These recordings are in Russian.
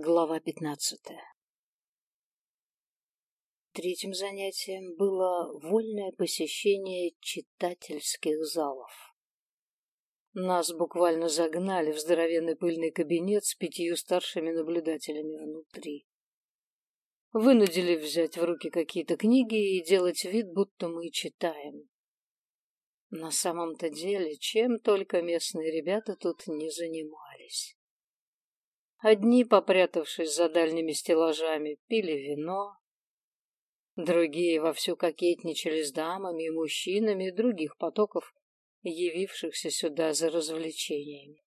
Глава пятнадцатая Третьим занятием было вольное посещение читательских залов. Нас буквально загнали в здоровенный пыльный кабинет с пятью старшими наблюдателями внутри. Вынудили взять в руки какие-то книги и делать вид, будто мы читаем. На самом-то деле, чем только местные ребята тут не занимались. Одни, попрятавшись за дальними стеллажами, пили вино, другие вовсю кокетничали с дамами и мужчинами других потоков, явившихся сюда за развлечениями.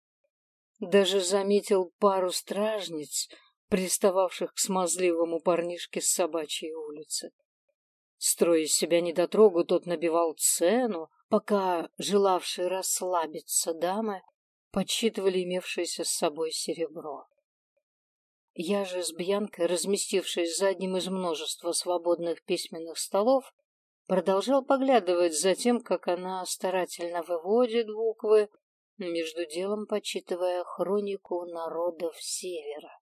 Даже заметил пару стражниц, пристававших к смазливому парнишке с собачьей улицы. Строя из себя недотрогу, тот набивал цену, пока желавшие расслабиться дамы подсчитывали имевшееся с собой серебро. Я же с Бьянкой, разместившись за одним из множества свободных письменных столов, продолжал поглядывать за тем, как она старательно выводит буквы, между делом почитывая хронику народов Севера.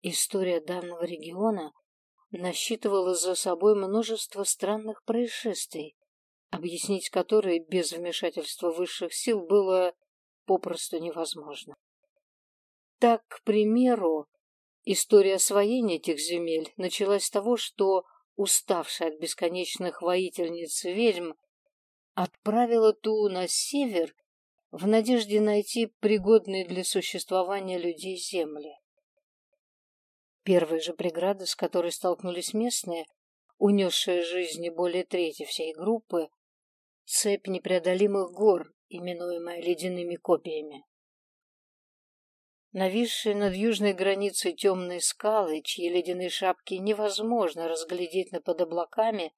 История данного региона насчитывала за собой множество странных происшествий, объяснить которые без вмешательства высших сил было попросту невозможно. Так, к примеру, история освоения этих земель началась с того, что уставшая от бесконечных воительниц ведьм отправила ту на север в надежде найти пригодные для существования людей земли. Первая же преграда, с которой столкнулись местные, унесшие жизни более трети всей группы, цепь непреодолимых гор, именуемая ледяными копиями. Нависшие над южной границей темные скалы, чьи ледяные шапки невозможно разглядеть на под облаками,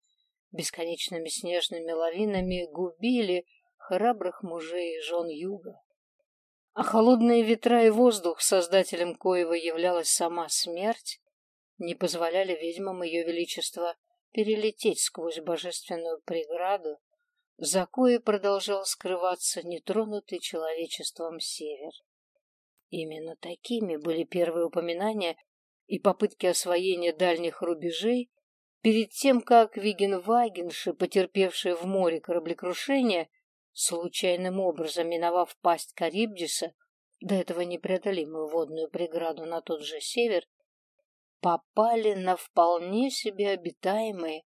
бесконечными снежными лавинами губили храбрых мужей и жен юга. А холодные ветра и воздух, создателем коего являлась сама смерть, не позволяли ведьмам ее величества перелететь сквозь божественную преграду, за кое продолжал скрываться нетронутый человечеством север. Именно такими были первые упоминания и попытки освоения дальних рубежей перед тем, как Вигенвагенши, потерпевшие в море кораблекрушение, случайным образом миновав пасть Карибдиса, до этого непреодолимую водную преграду на тот же север, попали на вполне себе обитаемые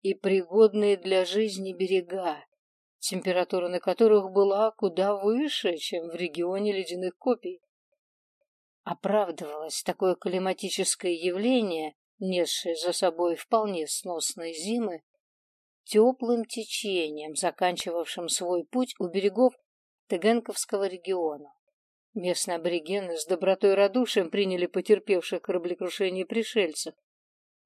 и пригодные для жизни берега, температура на которых была куда выше, чем в регионе ледяных копий. Оправдывалось такое климатическое явление, несшее за собой вполне сносные зимы, теплым течением, заканчивавшим свой путь у берегов Тегенковского региона. Местные аборигены с добротой и радушием приняли потерпевших кораблекрушение пришельцев,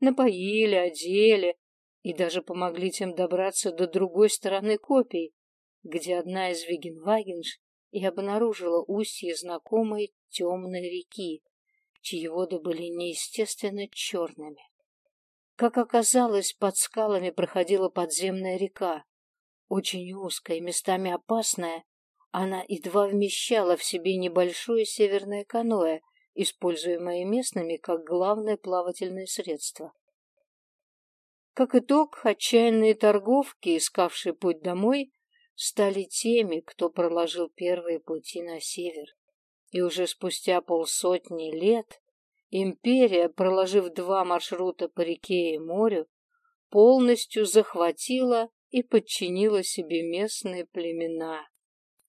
напоили, одели и даже помогли тем добраться до другой стороны копий, где одна из Вигенвагенш и обнаружила устье знакомой темной реки, чьи воды были неестественно черными. Как оказалось, под скалами проходила подземная река. Очень узкая, местами опасная, она едва вмещала в себе небольшое северное каноэ, используемое местными как главное плавательное средство. Как итог, отчаянные торговки, искавшие путь домой, стали теми, кто проложил первые пути на север. И уже спустя полсотни лет империя, проложив два маршрута по реке и морю, полностью захватила и подчинила себе местные племена,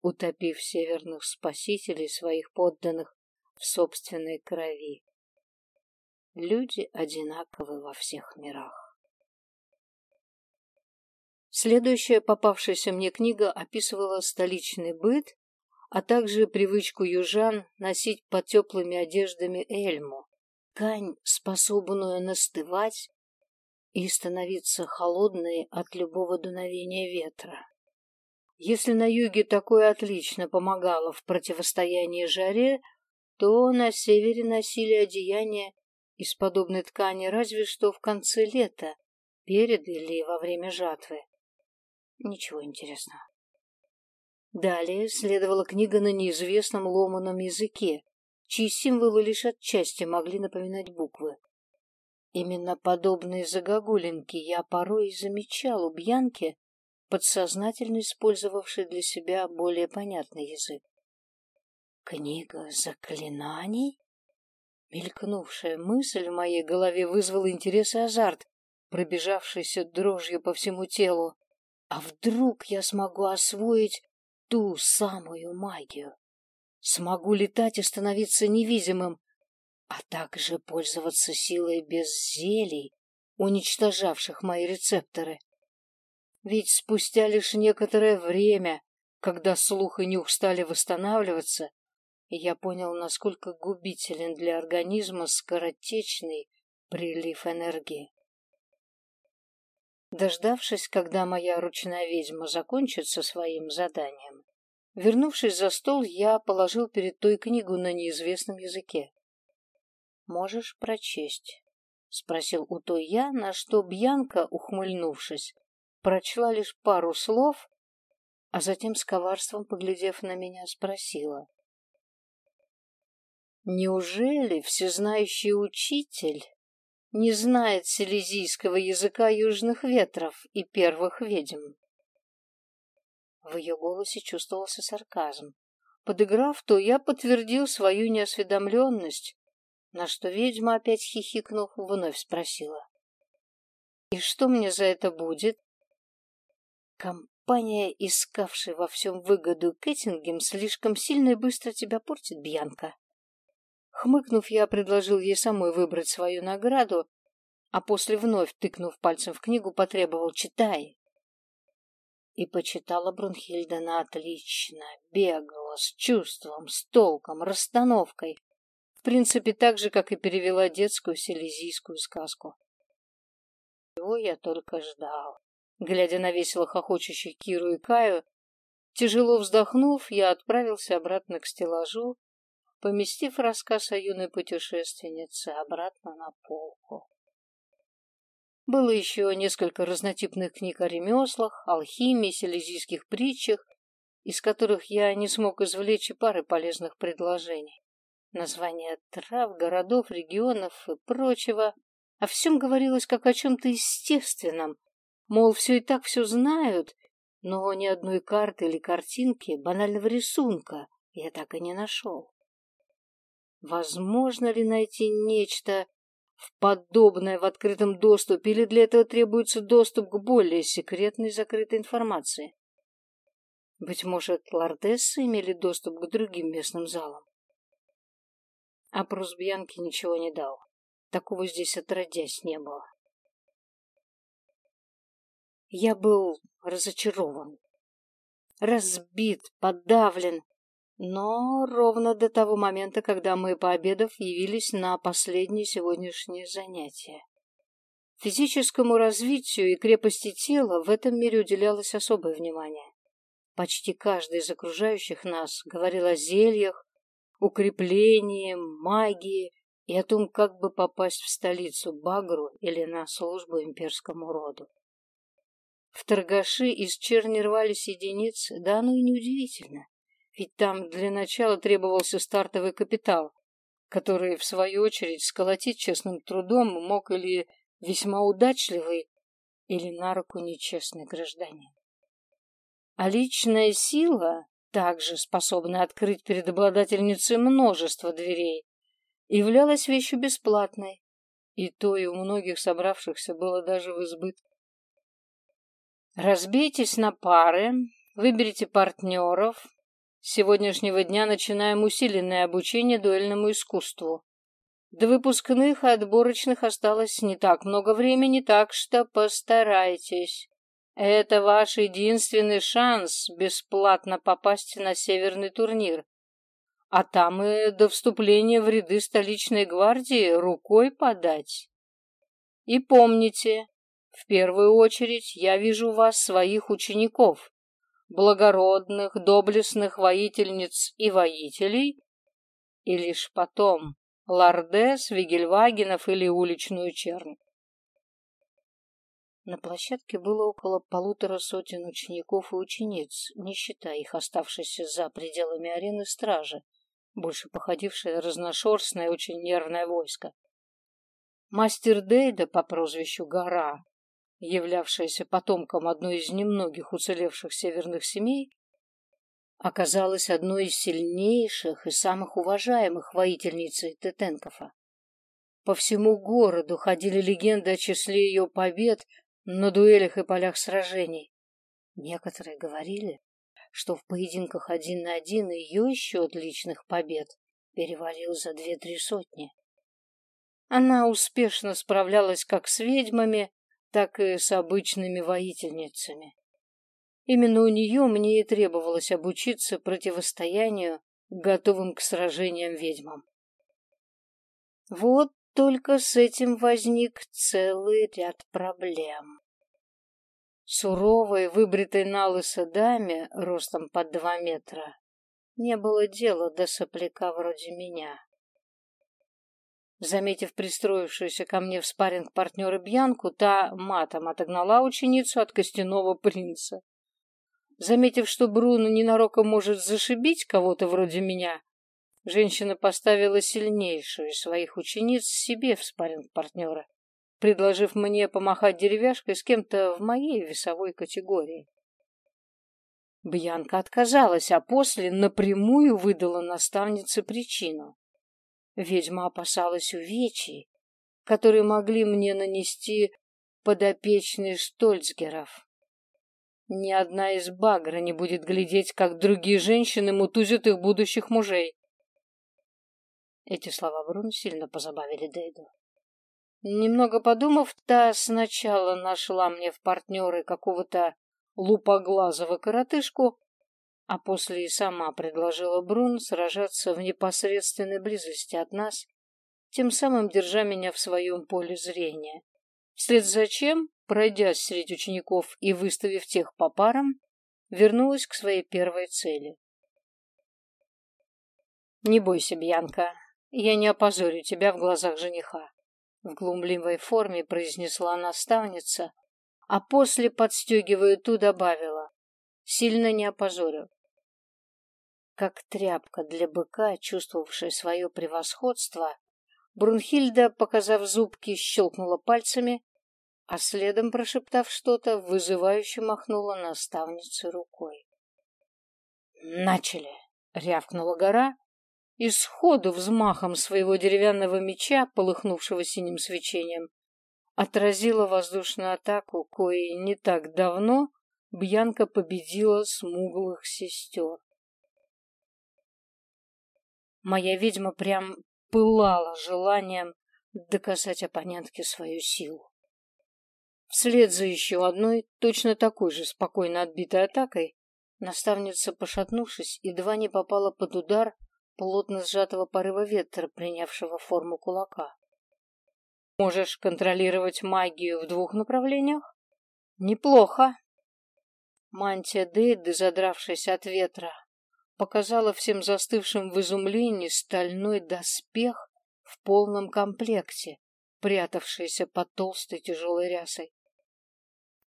утопив северных спасителей своих подданных в собственной крови. Люди одинаковы во всех мирах. Следующая попавшаяся мне книга описывала столичный быт, а также привычку южан носить под теплыми одеждами эльму, ткань, способную настывать и становиться холодной от любого дуновения ветра. Если на юге такое отлично помогало в противостоянии жаре, то на севере носили одеяния из подобной ткани разве что в конце лета, перед или во время жатвы. Ничего интересного. Далее следовала книга на неизвестном ломаном языке, чьи символы лишь отчасти могли напоминать буквы. Именно подобные загогулинки я порой замечал у Бьянки, подсознательно использовавшей для себя более понятный язык. Книга заклинаний? Мелькнувшая мысль в моей голове вызвала интерес и азарт, пробежавшийся дрожью по всему телу. А вдруг я смогу освоить ту самую магию? Смогу летать и становиться невидимым, а также пользоваться силой без зелий, уничтожавших мои рецепторы. Ведь спустя лишь некоторое время, когда слух и нюх стали восстанавливаться, я понял, насколько губителен для организма скоротечный прилив энергии. Дождавшись, когда моя ручная ведьма закончит со своим заданием, вернувшись за стол, я положил перед той книгу на неизвестном языке. «Можешь прочесть?» — спросил у той я, на что Бьянка, ухмыльнувшись, прочла лишь пару слов, а затем с коварством, поглядев на меня, спросила. «Неужели всезнающий учитель не знает селезийского языка южных ветров и первых ведьм. В ее голосе чувствовался сарказм. Подыграв, то я подтвердил свою неосведомленность, на что ведьма, опять хихикнув, вновь спросила. «И что мне за это будет?» «Компания, искавшая во всем выгоду Кэттингем, слишком сильно и быстро тебя портит, Бьянка. Хмыкнув, я предложил ей самой выбрать свою награду, а после вновь, тыкнув пальцем в книгу, потребовал «читай». И почитала Брунхильда на отлично, бегала, с чувством, с толком, расстановкой. В принципе, так же, как и перевела детскую селезийскую сказку. Чего я только ждал. Глядя на весело хохочущих Киру и Каю, тяжело вздохнув, я отправился обратно к стеллажу, поместив рассказ о юной путешественнице обратно на полку. Было еще несколько разнотипных книг о ремеслах, алхимии, селезийских притчах, из которых я не смог извлечь и пары полезных предложений. Названия трав, городов, регионов и прочего. О всем говорилось как о чем-то естественном, мол, все и так все знают, но ни одной карты или картинки, банального рисунка я так и не нашел. Возможно ли найти нечто в подобное в открытом доступе, или для этого требуется доступ к более секретной закрытой информации? Быть может, лордессы имели доступ к другим местным залам? А Бьянки ничего не дал. Такого здесь отродясь не было. Я был разочарован, разбит, подавлен, но ровно до того момента, когда мы, пообедав, явились на последнее сегодняшнее занятие. Физическому развитию и крепости тела в этом мире уделялось особое внимание. Почти каждый из окружающих нас говорил о зельях, укреплении, магии и о том, как бы попасть в столицу Багру или на службу имперскому роду. В торгаши из черни рвались единицы, да оно и неудивительно. Ведь там для начала требовался стартовый капитал, который, в свою очередь, сколотить честным трудом мог или весьма удачливый, или на руку нечестный гражданин. А личная сила, также способна открыть перед обладательницей множество дверей, являлась вещью бесплатной, и то и у многих собравшихся было даже в избытке. Разбейтесь на пары, выберите партнеров, сегодняшнего дня начинаем усиленное обучение дуэльному искусству. До выпускных и отборочных осталось не так много времени, так что постарайтесь. Это ваш единственный шанс бесплатно попасть на северный турнир. А там и до вступления в ряды столичной гвардии рукой подать. И помните, в первую очередь я вижу вас своих учеников благородных, доблестных воительниц и воителей, и лишь потом лордес, вигельвагенов или уличную чернь. На площадке было около полутора сотен учеников и учениц, не считая их оставшихся за пределами арены стражи, больше походившее разношерстное, очень нервное войско. Мастер Дейда по прозвищу Гора, являвшаяся потомком одной из немногих уцелевших северных семей, оказалась одной из сильнейших и самых уважаемых воительниц Тетенкова. По всему городу ходили легенды о числе ее побед на дуэлях и полях сражений. Некоторые говорили, что в поединках один на один ее счет личных побед перевалил за две-три сотни. Она успешно справлялась как с ведьмами, так и с обычными воительницами. Именно у нее мне и требовалось обучиться противостоянию готовым к сражениям ведьмам. Вот только с этим возник целый ряд проблем. Суровой, выбритой на лысо даме, ростом под два метра, не было дела до сопляка вроде меня. Заметив пристроившуюся ко мне в спарринг партнера Бьянку, та матом отогнала ученицу от костяного принца. Заметив, что Бруно ненароком может зашибить кого-то вроде меня, женщина поставила сильнейшую из своих учениц себе в спарринг-партнера, предложив мне помахать деревяшкой с кем-то в моей весовой категории. Бьянка отказалась, а после напрямую выдала наставнице причину. Ведьма опасалась увечий, которые могли мне нанести подопечные Штольцгеров. Ни одна из багра не будет глядеть, как другие женщины мутузят их будущих мужей. Эти слова Брун сильно позабавили Дейду. Немного подумав, та сначала нашла мне в партнеры какого-то лупоглазого коротышку, а после и сама предложила Брун сражаться в непосредственной близости от нас, тем самым держа меня в своем поле зрения. Вслед за чем пройдясь среди учеников и выставив тех по парам, вернулась к своей первой цели. «Не бойся, Бьянка, я не опозорю тебя в глазах жениха», в глумливой форме произнесла наставница, а после, подстегивая ту, добавила «Сильно не опозорю». Как тряпка для быка, чувствовавшая свое превосходство, Брунхильда, показав зубки, щелкнула пальцами, а следом, прошептав что-то, вызывающе махнула наставнице рукой. «Начали!» — рявкнула гора, и сходу взмахом своего деревянного меча, полыхнувшего синим свечением, отразила воздушную атаку, коей не так давно Бьянка победила смуглых сестер. Моя ведьма прям пылала желанием доказать оппонентке свою силу. Вслед за еще одной, точно такой же спокойно отбитой атакой, наставница, пошатнувшись, едва не попала под удар плотно сжатого порыва ветра, принявшего форму кулака. Можешь контролировать магию в двух направлениях? Неплохо. Мантия Дейды, задравшаяся от ветра, показала всем застывшим в изумлении стальной доспех в полном комплекте, прятавшийся под толстой тяжелой рясой.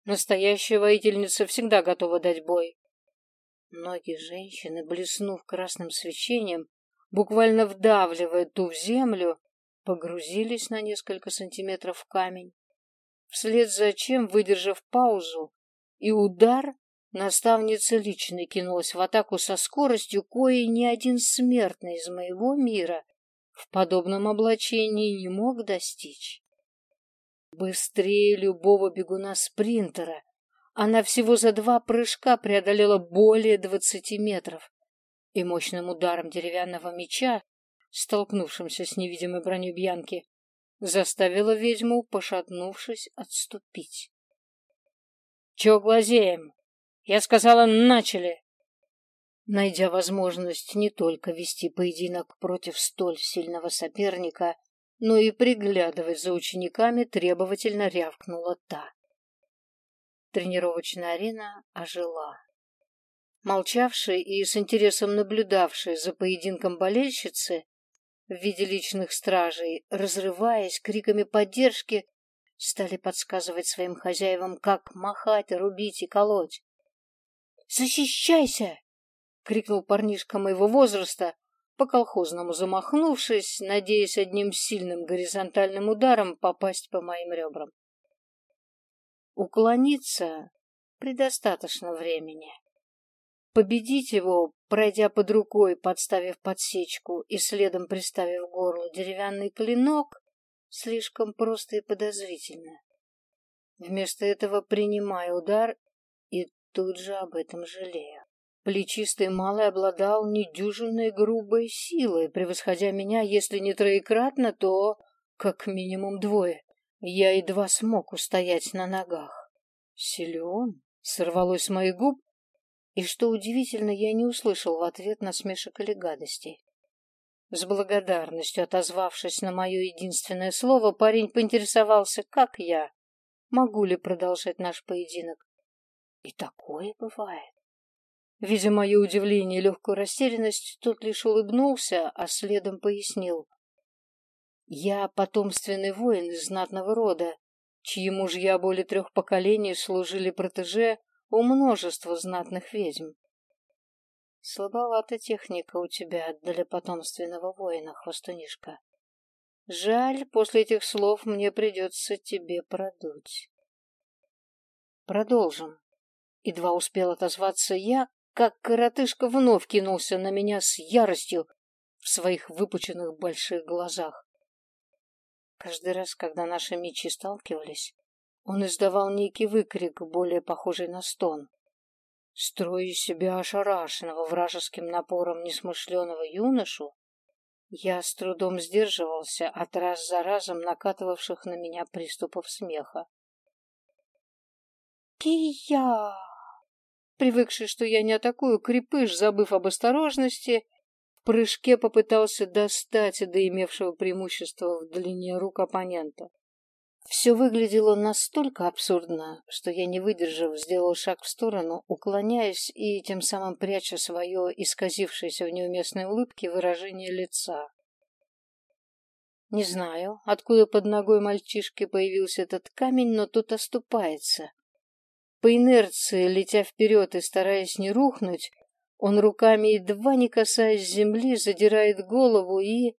Настоящая воительница всегда готова дать бой. Ноги женщины, блеснув красным свечением, буквально вдавливая ту в землю, погрузились на несколько сантиметров в камень. Вслед за чем, выдержав паузу и удар, наставница лично кинулась в атаку со скоростью, коей ни один смертный из моего мира в подобном облачении не мог достичь. Быстрее любого бегуна-спринтера. Она всего за два прыжка преодолела более двадцати метров и мощным ударом деревянного меча, столкнувшимся с невидимой броней Бьянки, заставила ведьму, пошатнувшись, отступить. «Чего глазеем? Я сказала, начали!» Найдя возможность не только вести поединок против столь сильного соперника, но и приглядывать за учениками требовательно рявкнула та. Тренировочная арена ожила. Молчавшие и с интересом наблюдавшие за поединком болельщицы в виде личных стражей, разрываясь криками поддержки, стали подсказывать своим хозяевам, как махать, рубить и колоть. «Защищайся!» — крикнул парнишка моего возраста, по-колхозному замахнувшись, надеясь одним сильным горизонтальным ударом попасть по моим ребрам. Уклониться предостаточно времени. Победить его, пройдя под рукой, подставив подсечку и следом приставив к горлу деревянный клинок, слишком просто и подозрительно. Вместо этого принимаю удар и тут же об этом жалею. Плечистый малый обладал недюжинной грубой силой, превосходя меня, если не троекратно, то как минимум двое. Я едва смог устоять на ногах. Силен, сорвалось с моих губ, и, что удивительно, я не услышал в ответ насмешек или гадостей. С благодарностью отозвавшись на мое единственное слово, парень поинтересовался, как я, могу ли продолжать наш поединок. И такое бывает. Видя мое удивление и легкую растерянность, тот лишь улыбнулся, а следом пояснил. «Я потомственный воин из знатного рода, чьи мужья более трех поколений служили протеже у множества знатных ведьм. Слабовата техника у тебя для потомственного воина, хвостунишка. Жаль, после этих слов мне придется тебе продуть. Продолжим. Едва успел отозваться я, как коротышка вновь кинулся на меня с яростью в своих выпученных больших глазах. Каждый раз, когда наши мечи сталкивались, он издавал некий выкрик, более похожий на стон. Строя себя ошарашенного вражеским напором несмышленого юношу, я с трудом сдерживался от раз за разом накатывавших на меня приступов смеха. «Кия!» Привыкший, что я не атакую, крепыш, забыв об осторожности, в прыжке попытался достать до имевшего преимущества в длине рук оппонента. Все выглядело настолько абсурдно, что я, не выдержав, сделал шаг в сторону, уклоняясь и тем самым пряча свое исказившееся в неуместной улыбке выражение лица. Не знаю, откуда под ногой мальчишки появился этот камень, но тут оступается, по инерции, летя вперед и стараясь не рухнуть, он руками, едва не касаясь земли, задирает голову и...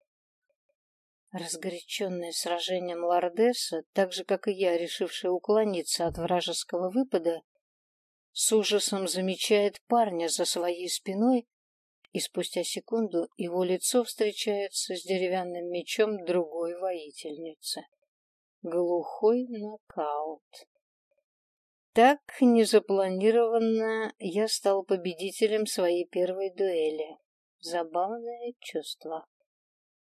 Разгоряченная сражением Лордеса, так же, как и я, решившая уклониться от вражеского выпада, с ужасом замечает парня за своей спиной, и спустя секунду его лицо встречается с деревянным мечом другой воительницы. Глухой нокаут. Так, незапланированно, я стал победителем своей первой дуэли. Забавное чувство.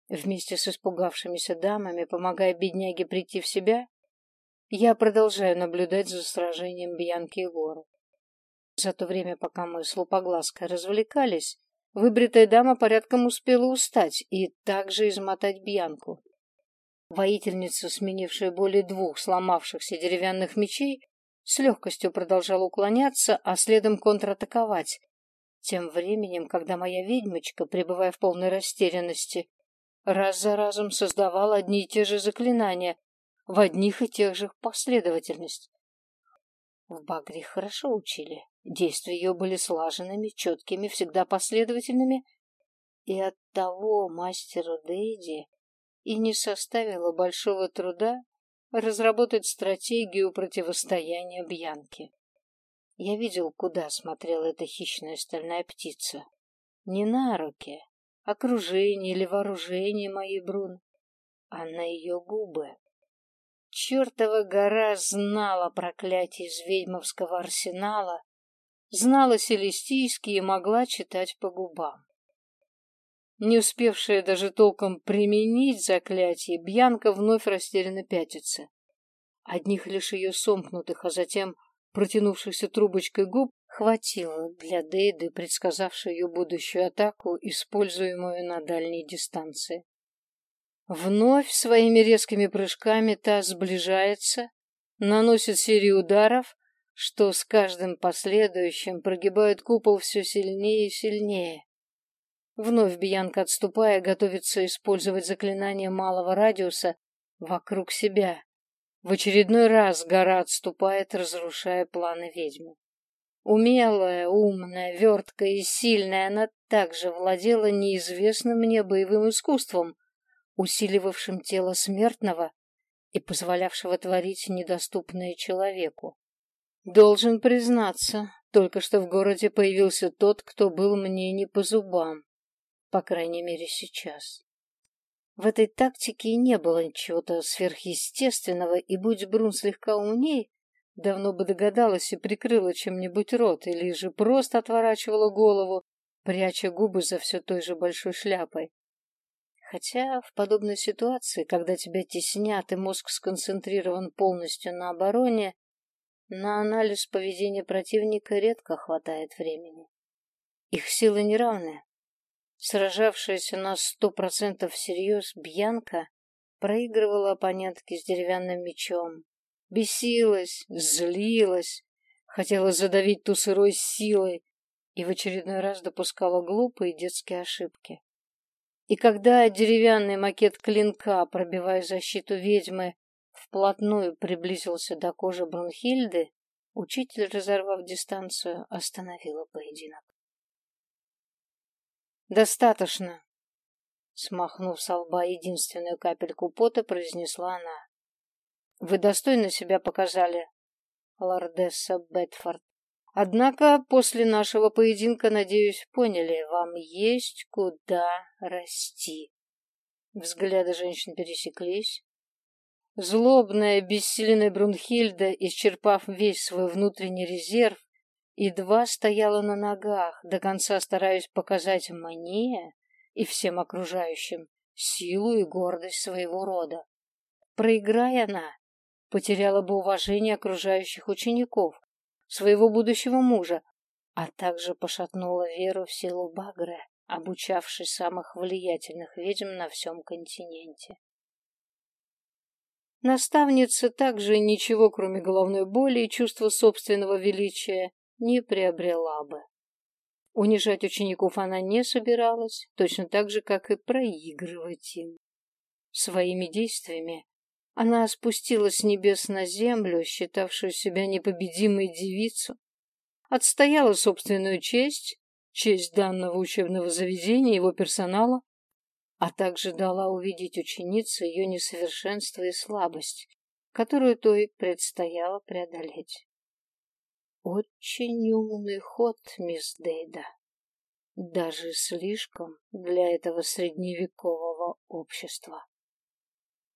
Вместе с испугавшимися дамами, помогая бедняге прийти в себя, я продолжаю наблюдать за сражением Бьянки и Горы. За то время, пока мы с Лупоглазкой развлекались, выбритая дама порядком успела устать и также измотать Бьянку. Воительница, сменившая более двух сломавшихся деревянных мечей, с легкостью продолжал уклоняться, а следом контратаковать. Тем временем, когда моя ведьмочка, пребывая в полной растерянности, раз за разом создавала одни и те же заклинания в одних и тех же последовательность. В Багре хорошо учили. Действия ее были слаженными, четкими, всегда последовательными, и оттого мастеру Дейди и не составило большого труда разработать стратегию противостояния Бьянке. Я видел, куда смотрела эта хищная стальная птица. Не на руки, окружение или вооружение моей Брун, а на ее губы. Чертова гора знала проклятие из ведьмовского арсенала, знала селестийский и могла читать по губам. Не успевшая даже толком применить заклятие, Бьянка вновь растерянно пятится. Одних лишь ее сомкнутых, а затем протянувшихся трубочкой губ хватило для Дейды, предсказавшей ее будущую атаку, используемую на дальней дистанции. Вновь своими резкими прыжками та сближается, наносит серию ударов, что с каждым последующим прогибает купол все сильнее и сильнее. Вновь Бьянка, отступая, готовится использовать заклинание малого радиуса вокруг себя. В очередной раз гора отступает, разрушая планы ведьмы. Умелая, умная, верткая и сильная, она также владела неизвестным мне боевым искусством, усиливавшим тело смертного и позволявшего творить недоступное человеку. Должен признаться, только что в городе появился тот, кто был мне не по зубам, по крайней мере сейчас. В этой тактике и не было чего-то сверхъестественного, и будь Брун слегка умней, давно бы догадалась и прикрыла чем-нибудь рот, или же просто отворачивала голову, пряча губы за все той же большой шляпой. Хотя в подобной ситуации, когда тебя теснят и мозг сконцентрирован полностью на обороне, на анализ поведения противника редко хватает времени. Их силы неравны. Сражавшаяся на сто процентов всерьез Бьянка проигрывала оппонентке с деревянным мечом. Бесилась, злилась, хотела задавить ту сырой силой и в очередной раз допускала глупые детские ошибки. И когда деревянный макет клинка, пробивая защиту ведьмы, вплотную приблизился до кожи Брунхильды, учитель, разорвав дистанцию, остановила поединок. «Достаточно!» Смахнув со лба единственную капельку пота, произнесла она. «Вы достойно себя показали, лордесса Бетфорд. Однако после нашего поединка, надеюсь, поняли, вам есть куда расти. Взгляды женщин пересеклись. Злобная, бессиленная Брунхильда, исчерпав весь свой внутренний резерв, едва стояла на ногах, до конца стараясь показать мне и всем окружающим силу и гордость своего рода. Проиграя она, потеряла бы уважение окружающих учеников, своего будущего мужа, а также пошатнула веру в силу Багре, обучавшей самых влиятельных ведьм на всем континенте. Наставница также ничего, кроме головной боли и чувства собственного величия, не приобрела бы. Унижать учеников она не собиралась, точно так же, как и проигрывать им. Своими действиями она спустилась с небес на землю, считавшую себя непобедимой девицу, отстояла собственную честь, честь данного учебного заведения, его персонала, а также дала увидеть ученице ее несовершенство и слабость, которую той предстояло преодолеть. Очень умный ход, мисс Дейда. Даже слишком для этого средневекового общества.